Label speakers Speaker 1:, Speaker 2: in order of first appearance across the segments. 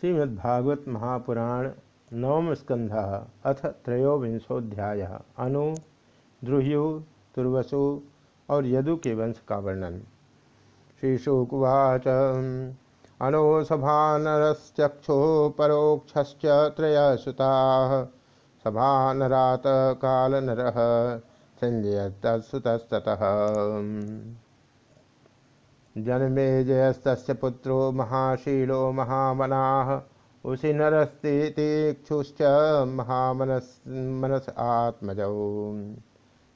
Speaker 1: श्रीमद्भागवत महापुराण नवम स्कंध अथ त्रयोविंशोध्याय अनु, द्रुह्यु, तुर्वसु और यदु के वंश का वर्णन। श्रीशुकुवाच। अनो सभानरश्चक्षु परोक्षश्च सभानरात कालनरः संजयतस्ततः जन्मे जयस्त पुत्रो महाशीलो महामना। उसी नरस्तीक्षुश्च महामनस, मनस आत्मजौ।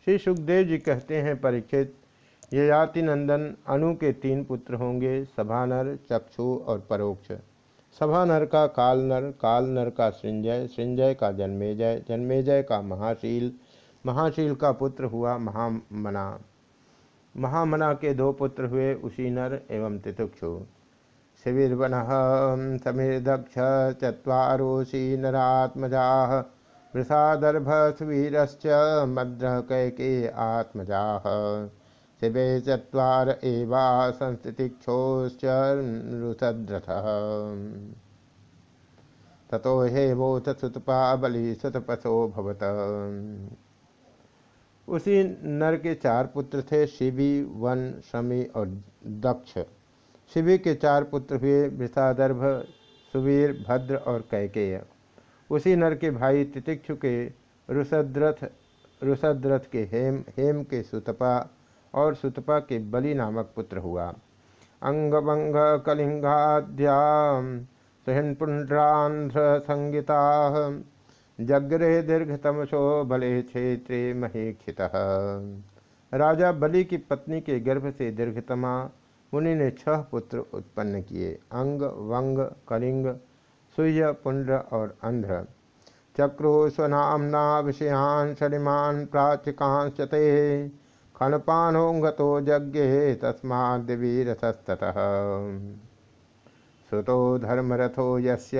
Speaker 1: श्री सुखदेव जी कहते हैं, परीक्षित ययाति नंदन अनु के तीन पुत्र होंगे, सभानर, चक्षु और परोक्ष। सभानर का कालनर कालनर का सृंजय सृंजय का जन्मेजय जन्मेजय का महाशील महाशील का पुत्र हुआ महामना। महामना के दो पुत्र हुए उशीनर एवं तितुक्षु। शिविर्वन समीर्दक्ष चुरोशीनरात्मजा वृषादर्भ सुवीरश्च मद्र कैके आत्मजा। शिवे चत्वार एवा संस्थितिक्षोश्च रुसद्रथ ततो हेमोथ सुतपा बलि सुतपसो भवत। उसी नर के चार पुत्र थे, शिवी, वन, शमी और दक्ष। शिवी के चार पुत्र हुए वृषादर्भ सुवीर, भद्र और कैकेय। उसी नर के भाई तितिक्षु के रुसद्रथ रुसद्रथ के हेम हेम के सुतपा और सुतपा के बलि नामक पुत्र हुआ। अंगभंग कलिंगाद्या पुंड्रांध्र संगीता जग्रे दीर्घतमसो बले क्षेत्रे महेक्षित राजा बलि की पत्नी के गर्भ से दीर्घतमा, मुनि ने छह पुत्र उत्पन्न किए, अंग, वंग, कलिंग, सूर्य, पुंड्र और अंध्र। चक्रो स्वनामना विषयान शनिमान प्राचिकांश ते खनपानोंगतो यज्ञे तस्मा दिवीरसस्तः सुतो धर्मरथो यस्य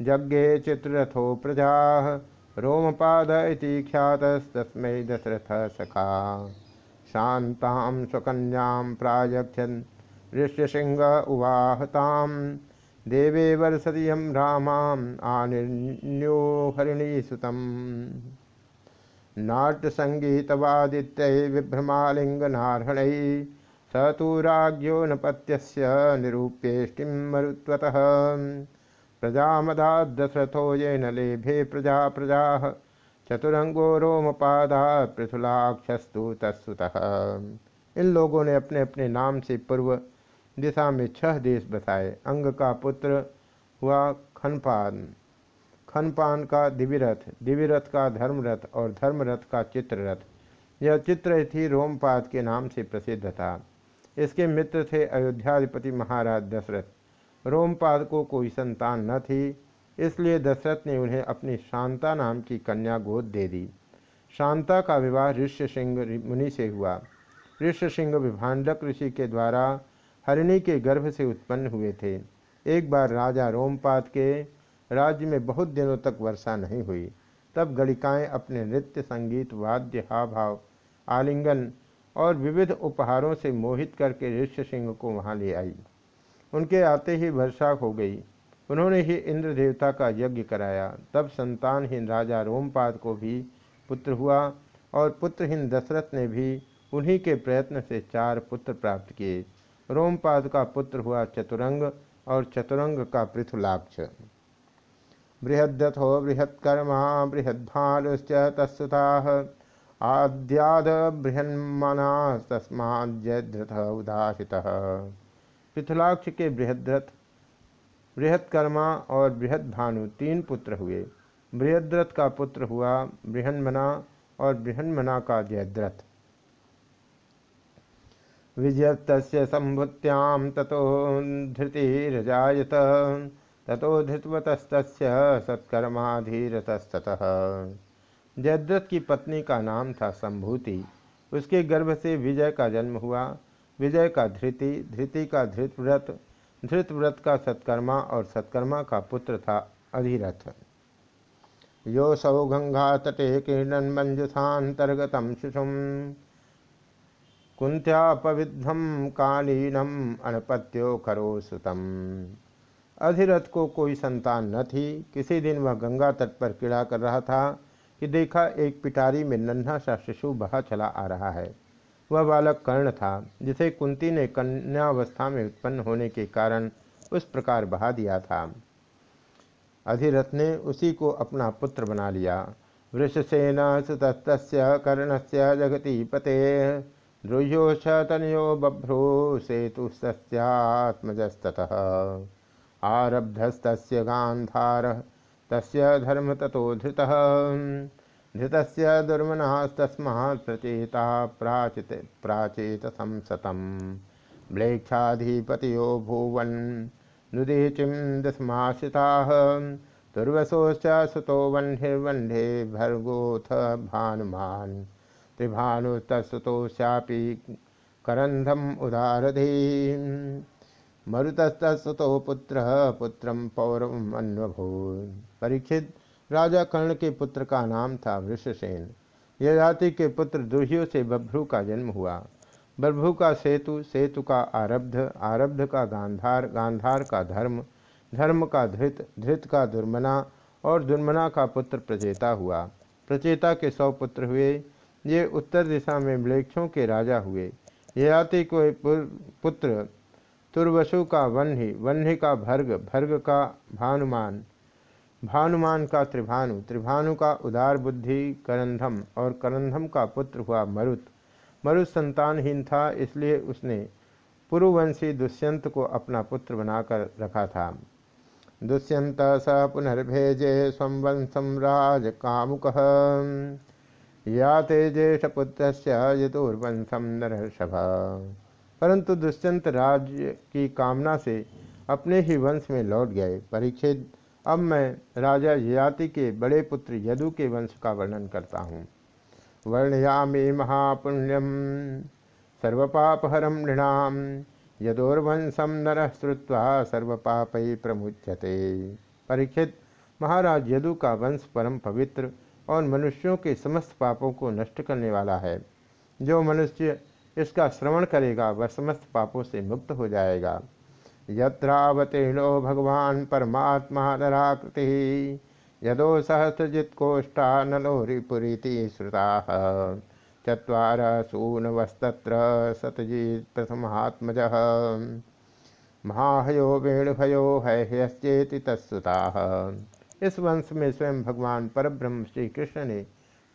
Speaker 1: यज्ञे चित्ररथो प्रजा। रोमपाद इति ख्यातस्तस्मै दशरथ सखा। शान्तां स्वकन्यां प्रायक्षन् ऋष्यसिंह उवाहतां देवे वर्षदियं रामाम् आनिर्ण्यो हरिणीसुतम्। नाट्यसङ्गीतवादित्यै विभ्रमालिङ्गनार्हणैः स तु राज्ञो नपत्यस्य निरूप्येष्टिं मरुत्वतः। प्रजामदा दशरथो ये न प्रजा प्रजा चतुरंगो रोमपादा पृथुलाक्षस्तु तत्सुतः इन लोगों ने अपने अपने नाम से पूर्व दिशा में छह देश बसाए। अंग का पुत्र हुआ खनपान। खनपान का दिव्यरथ दिव्यरथ का धर्मरथ और धर्मरथ का चित्ररथ। यह चित्र थी रोमपाद के नाम से प्रसिद्ध था। इसके मित्र थे अयोध्याधिपति महाराज दशरथ। रोमपाद को कोई संतान न थी, इसलिए दशरथ ने उन्हें अपनी शांता नाम की कन्या गोद दे दी। शांता का विवाह ऋष्य सिंह मुनि से हुआ। ऋष्य सिंह विभाडक ऋषि के द्वारा हरिणी के गर्भ से उत्पन्न हुए थे। एक बार राजा रोमपाद के राज्य में बहुत दिनों तक वर्षा नहीं हुई। तब गणिकाएँ अपने नृत्य, संगीत, वाद्य हाव आलिंगन और विविध उपहारों से मोहित करके ऋष्य सिंह को वहाँ ले आई। उनके आते ही वर्षा हो गई। उन्होंने ही इंद्र देवता का यज्ञ कराया। तब संतानहीन राजा रोमपाद को भी पुत्र हुआ और पुत्रहीन दशरथ ने भी उन्हीं के प्रयत्न से चार पुत्र प्राप्त किए। रोमपाद का पुत्र हुआ चतुरंग और चतुरंग का पृथुलाक्ष। बृहद्रथो बृहत्कर्मा, बृहद्भानुश्च तत्सुता। आद्याद बृहन्मना तस्माद्रथ उदासितः। पृथुलाक्ष के बृहद्रथ, बृहत्कर्मा और बृहद भानु तीन पुत्र हुए। बृहद्रथ का पुत्र हुआ बृहन्मना और बृहन्मना का जयद्रथ। विजयत संभुत्याम ततो धृतिरजात ततो धृतवतस्त सत्कर्माधीरतस्तः जयद्रथ की पत्नी का नाम था संभूति। उसके गर्भ से विजय का जन्म हुआ। विजय का धृति धृति का धृतव्रत धृतव्रत का सत्कर्मा और सत्कर्मा का पुत्र था अधिरथ यो सौ गंगा तटे किरण मंजुषातर्गत शिशुम कुंत्यापविद्धम कालीनम अनपत्यो करो सुतम अधिरथ को कोई संतान न थी। किसी दिन वह गंगा तट पर क्रीड़ा कर रहा था कि देखा एक पिटारी में नन्हा सा शिशु बहा चला आ रहा है। वह बालक कर्ण था, जिसे कुंती ने कन्यावस्था में उत्पन्न होने के कारण उस प्रकार बहा दिया था। अधिरथ ने उसी को अपना पुत्र बना लिया। वृषसेना सुतस्त कर्ण से जगती पते द्रुह्योश तनयो बभ्रो सेतुस्तस्यात्मजस्ततः आरब्धस्त गांधार तस्य धर्म ततो धृतः धृतस्य दुर्मनस्तस्मात् प्रचेता प्राचित प्राचेत संसतम। म्लेच्छाधिपतियो भुवन नुदीचिं दशमाश्रिताः दुर्वशोश्च सुतो वह्निर्वह्ने भर्गोऽथ भानुमान्। त्रिभानुस्तुतोश्चापि करन्धम् उदारधी। पुत्र पुत्र पौरव अन्वभूत। परीक्षित राजा कर्ण के पुत्र का नाम था वृषसेन। यह जाति के पुत्र दुहियों से बभ्रू का जन्म हुआ। बभ्रू का सेतु सेतु का आरब्ध आरब्ध का गांधार गांधार का धर्म धर्म का धृत धृत का दुर्मना और दुर्मना का पुत्र प्रचेता हुआ। प्रचेता के सौ पुत्र हुए। ये उत्तर दिशा में मलेक्षों के राजा हुए। ये जाति को पुत्र तुर्वसु का वन्ही वन्ही का भर्ग भर्ग का भानुमान। भानुमान का त्रिभानु त्रिभानु का उदार बुद्धि, करंधम, और करंधम का पुत्र हुआ मरुत। मरुत संतानहीन था, इसलिए उसने पुरुवंशी दुष्यंत को अपना पुत्र बनाकर रखा था। दुष्यंत स पुनर्भेजे स्वंशम राज कामुक। या ते ज्येष्ठपुत्र यदुर्वंशम नरषभ परंतु दुष्यंत राज्य की कामना से अपने ही वंश में लौट गए। परीक्षित अब मैं राजा ययाति के बड़े पुत्र यदु के वंश का वर्णन करता हूँ। वर्णयामी महापुण्यम सर्वपापहरम नृणाम यदोर्वंशम नर श्रुवा सर्वपाप प्रमुच्यते। परीक्षित, महाराज यदु का वंश परम पवित्र और मनुष्यों के समस्त पापों को नष्ट करने वाला है। जो मनुष्य इसका श्रवण करेगा, वह समस्त पापों से मुक्त हो जाएगा। यत्रावतीर्णो भगवान परमात्मा नराकृति यदो सहस्रजित्कोष्ठा नलोरिपुरीति श्रुता। चुवार सूनवस्तत्र सतजीत प्रथमात्मज। महाहयो वेणुभयो हयश्चेति तत्सुता। इस वंश में स्वयं भगवान परब्रह्म श्री कृष्ण ने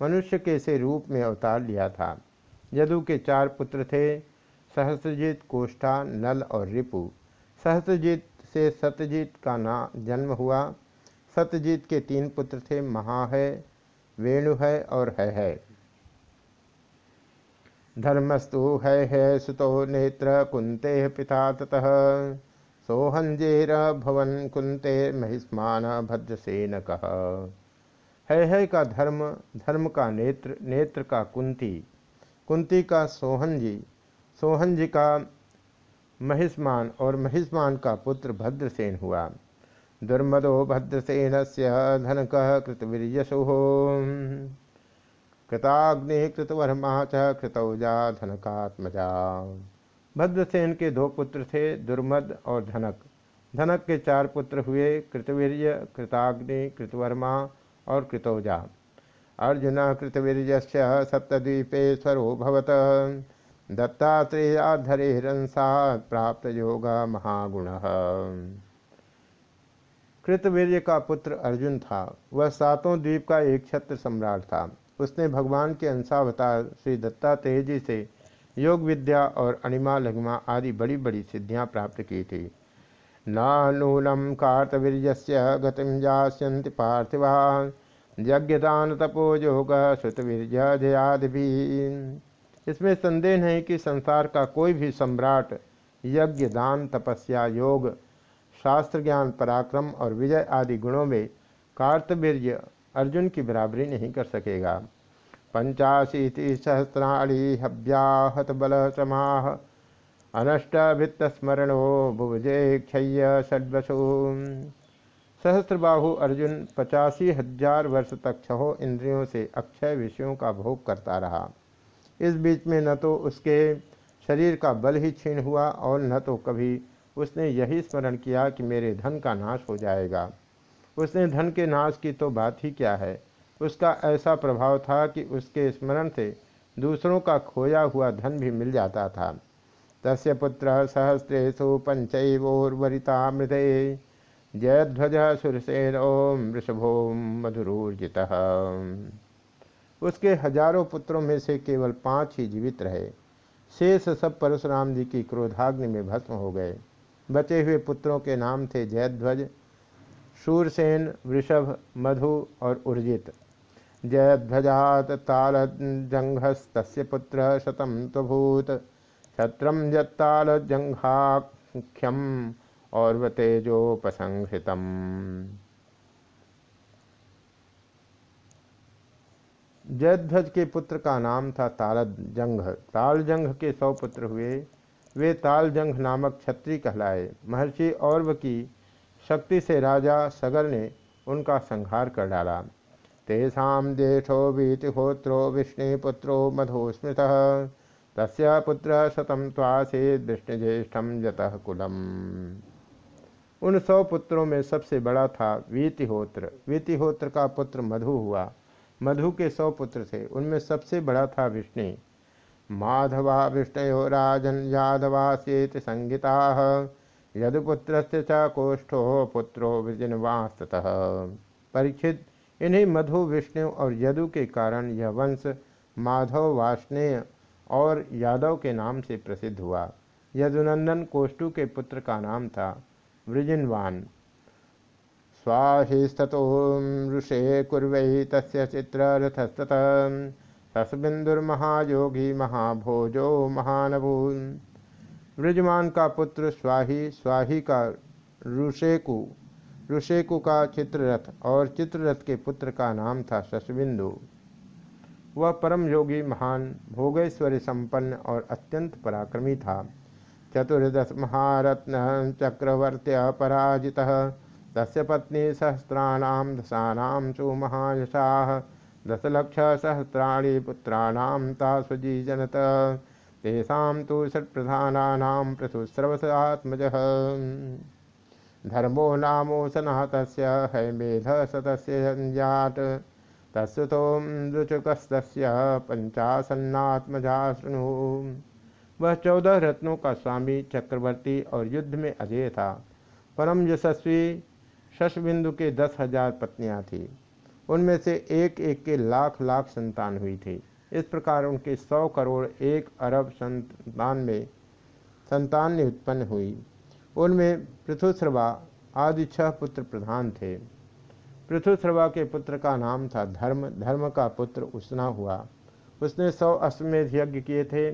Speaker 1: मनुष्य के से रूप में अवतार लिया था। यदु के चार पुत्र थे, सहस्रजीत, कोष्ठा, नल और रिपु। सहस्रजीत से सत्यजीत का ना जन्म हुआ। सत्यजीत के तीन पुत्र थे, महा है, वेणु है और है है। धर्मस्तु है है सुतो नेत्र कुंते पिता ततः। सोहंजेर भवन कुंते महिष्मान भद्रसेन कह है है का धर्म धर्म का नेत्र नेत्र का कुंती। कुंती का सोहनजी सोहनजी का महिष्मान और महिष्मान का पुत्र भद्रसेन हुआ। दुर्मदो भद्रसेन से धनक कृतवीर्यसु कृताग्नि कृतवर्मा च कृतौजा धनकात्मजा। भद्रसेन के दो पुत्र थे, दुर्मद और धनक। धनक के चार पुत्र हुए कृतवीर्य, कृताग्नि, कृतवर्मा और कृतौजा। अर्जुन कृतवीर्य सप्तद्वीपेश्वरो भवत। दत्तात्रेयाधरेरंसा प्राप्त योग महागुण। कृतवीर्य का पुत्र अर्जुन था। वह सातों द्वीप का एक छत्र सम्राट था। उसने भगवान के अंशावतार श्री दत्तात्रेय जी से योग विद्या और अणिमा, लघिमा आदि बड़ी बड़ी सिद्धियाँ प्राप्त की थी। नूनम कार्तवीर्य गतिम जास्यन्ति पार्थिवा यज्ञदान तपो योग जयादि इसमें संदेह नहीं कि संसार का कोई भी सम्राट, यज्ञ, दान, तपस्या, योग शास्त्र ज्ञान पराक्रम और विजय आदि गुणों में कार्तवीर्य अर्जुन की बराबरी नहीं कर सकेगा। पंचाशीति सहस्राणी हव्याहत बल समाह अनष्ट भित्त स्मरणो भुवजे क्षय षड्वसु। सहस्त्रबाहु अर्जुन पचासी हज़ार वर्ष तक छहो इंद्रियों से अक्षय विषयों का भोग करता रहा। इस बीच में न तो उसके शरीर का बल ही क्षीण हुआ और न तो कभी उसने यही स्मरण किया कि मेरे धन का नाश हो जाएगा। उसने धन के नाश की तो बात ही क्या है? उसका ऐसा प्रभाव था कि उसके स्मरण से दूसरों का खोया हुआ धन भी मिल जाता था। तस्य पुत्र सहस्रेशु पंचवोर्वरिता मृदय जयध्वज सुरसेन ओम वृषभो मधुरूर्जित। उसके हज़ारों पुत्रों में से केवल पाँच ही जीवित रहे। शेष सब परशुराम जी की क्रोधाग्नि में भस्म हो गए। बचे हुए पुत्रों के नाम थे जयध्वज, शूरसेन, वृषभ, मधु और उर्जित। जयध्वजात ताल जंघस्त पुत्र शतम तभूत छत्रम जत्ताल जंघाख्यम और वतेजोपसंहृतम जयध्वज के पुत्र का नाम था तालजंघ। तालजंघ के सौ पुत्र हुए। वे तालजंघ नामक छत्री कहलाए। महर्षि औरव की शक्ति से राजा सगर ने उनका संहार कर डाला। तेषा ज्येष्ठो वीतिहोत्रो विष्णुपुत्रो मधुस्मृत, तस्य पुत्र शतम त्वासे विष्णुज्येष्ठम जतः कुलम। उन सौ पुत्रों में सबसे बड़ा था वीतिहोत्र। वीतिहोत्र का पुत्र मधु हुआ। मधु के सौ पुत्र थे। उनमें सबसे बड़ा था विष्णु। माधवा विष्णु राजन यादवा सेत संगीता यदुपुत्र च कोष्ठो पुत्रो विजनवास्तः परीक्षित, इन्हीं मधु, विष्णु और यदु के कारण यह वंश माधव वाष्णेय और यादव के नाम से प्रसिद्ध हुआ। यदुनंदन कोष्टु के पुत्र का नाम था वृजिनवान। स्वाहिस्ततो ऋषे कुर्वै तस्य चित्ररथस्तत तस्बिंदुर्महायोगी महाभोजो महानभू वृजमान का पुत्र स्वाही स्वाही का ऋषेकु ऋषेकु का चित्ररथ और चित्ररथ के पुत्र का नाम था शशबिंदु वह परम योगी, महान भोगेश्वरी संपन्न और अत्यंत पराक्रमी था। चतुर्दश महारत्न चक्रवर्त्य पराजिता तस्य पत्नी सहस्राणां दशानां सु महायशाः, दशलक्षसहस्राणि पुत्राणां तास्वजी जनत तेषां तु षट्प्रधानानां पृथुस्रवसात्मजः धर्मो नामो सनातस्य हैमेधसतस्य संजात तस्सुतों रुचुकस्तस्य पंचासन्नात्मजा शृणु। वह चौदह रत्नों का स्वामी चक्रवर्ती और युद्ध में अजय था परम यशस्वी शशबिंदु के दस हज़ार पत्नियाँ थीं। उनमें से एक एक के लाख लाख संतान हुई थी। इस प्रकार उनके सौ करोड़ एक अरब संतान में संतान उत्पन्न हुई। उनमें पृथुश्रवा आदि छह पुत्र प्रधान थे। पृथुश्रवा के पुत्र का नाम था धर्म। धर्म का पुत्र उष्णा हुआ। उसने सौ अश्वमेध यज्ञ किए थे।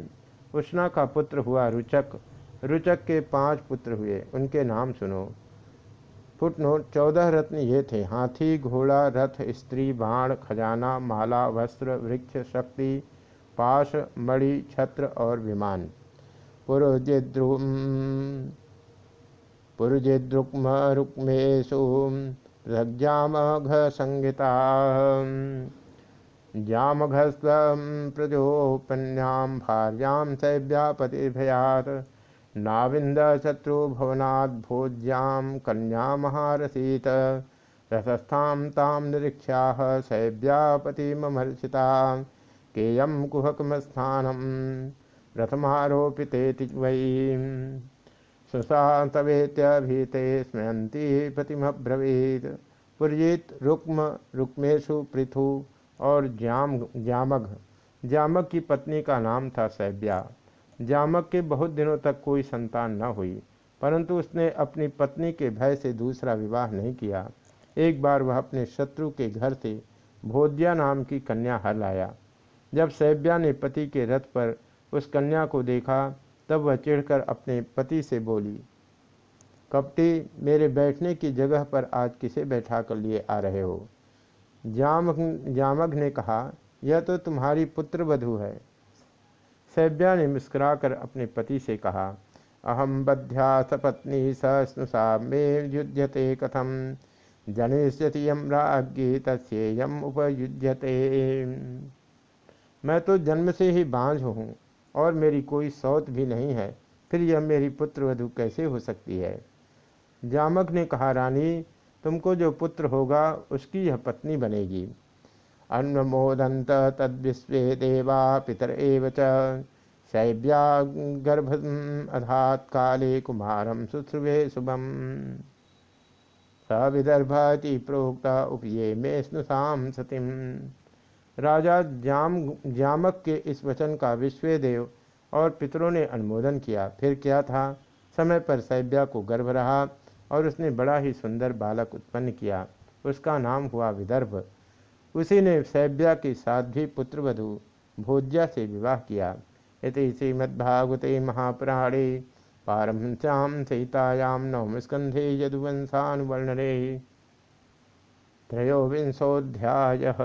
Speaker 1: उष्णा का पुत्र हुआ रुचक। रुचक के पाँच पुत्र हुए। उनके नाम सुनो। फुटनोट चौदह रत्न ये थे। हाथी, घोड़ा, रथ, स्त्री, बाण, खजाना, माला, वस्त्र, वृक्ष, शक्ति, पाश, मणि, छत्र और विमान। पुरुजिद्रुम पुरुजिद्रुक्म रुक्मेशु प्रज्ञामघ संहिता जामघस्व प्रजोपन्याम भार्याम नाविंद शत्रु शत्रुभवनाद भोज्याम कन्या महारसीत रसस्थां ताम निरीक्षा शैव्यापतिमर्षिता केयम कुहकमस्थानम रथमारोपिते वै सुशातवेत्यभीते स्मयंती प्रतिमब्रवीत। पुरजित रुक्म रुक्मेशु पृथु और जाम जामघ जामक की पत्नी का नाम था सैब्या जामक के बहुत दिनों तक कोई संतान न हुई, परंतु उसने अपनी पत्नी के भय से दूसरा विवाह नहीं किया। एक बार वह अपने शत्रु के घर से भोद्या नाम की कन्या हर लाया। जब सैब्या ने पति के रथ पर उस कन्या को देखा, तब वह चिढ़कर अपने पति से बोली, कपटी, मेरे बैठने की जगह पर आज किसे बैठा कर लिए आ रहे हो? जामग जामग ने कहा, यह तो तुम्हारी पुत्र वधु है। सैब्या ने मुस्कुराकर अपने पति से कहा अहम बध्या सपत्नी सस्नुषा मे युध्यते कथम। जनिष्यति यम राज्ञी तस्म उपयुध्यते। मैं तो जन्म से ही बांझ हूँ और मेरी कोई सौत भी नहीं है, फिर यह मेरी पुत्र वधु कैसे हो सकती है? जामक ने कहा, रानी, तुमको जो पुत्र होगा, उसकी यह पत्नी बनेगी। अन्वमोदंत तद्विश्वे देवा पितर एव च। शैव्या गर्भ अधात काले कुमारम सुश्रुवे शुभम। सविदर्भति प्रोक्ता उपये में स्नुषाम सतीम। राजा जाम जामक के इस वचन का विश्वदेव और पितरों ने अनुमोदन किया। फिर क्या था? समय पर सैब्या को गर्भ रहा और उसने बड़ा ही सुंदर बालक उत्पन्न किया। उसका नाम हुआ विदर्भ। उसी ने सैब्या की साध्वी पुत्रवधु भोज्या से विवाह किया। इति श्रीमद्भागवते महापुराणे पारमश्याम सहितायाम नवम स्कंधे यदुवंशानुवर्णने। त्रयोविंशोऽध्यायः।